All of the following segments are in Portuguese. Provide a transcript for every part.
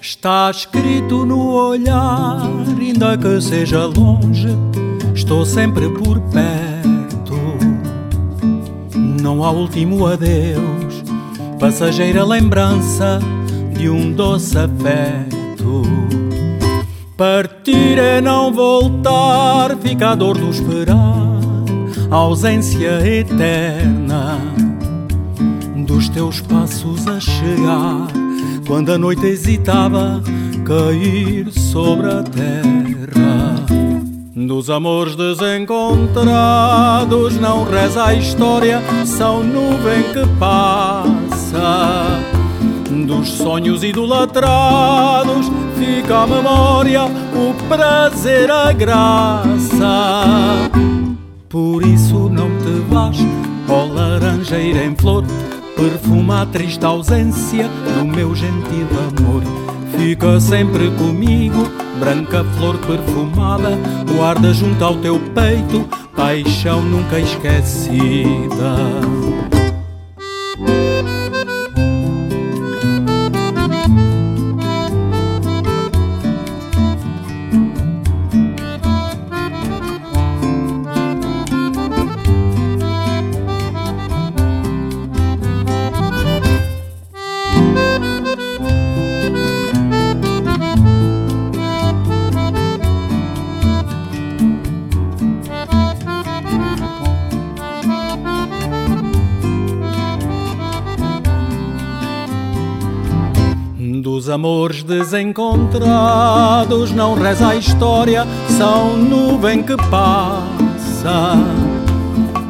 Está escrito no olhar, ainda que seja longe, estou sempre por perto. Não há último adeus, passageira lembrança de um doce afeto. Partir é não voltar, fica a dor do esperar, ausência eterna dos teus passos a chegar quando a noite hesitava cair sobre a terra. Dos amores desencontrados não reza a história, são nuvem que passa. Dos sonhos idolatrados fica a memória, o prazer, a graça. Por isso não te vás, ó laranjeira em flor, perfuma a triste ausência do meu gentil amor. Fica sempre comigo, branca flor perfumada, guarda junto ao teu peito, paixão nunca esquecida. Amores desencontrados não reza a história, são nuvem que passa.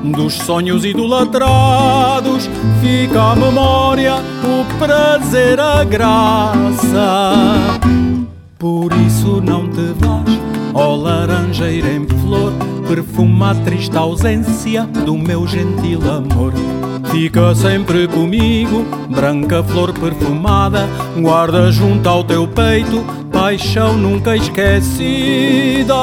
Dos sonhos idolatrados fica a memória, o prazer, a graça. Por isso não te vás, ó laranjeira em flor, perfuma a triste ausência do meu gentil amor. Fica sempre comigo, branca flor perfumada, guarda junto ao teu peito, paixão nunca esquecida.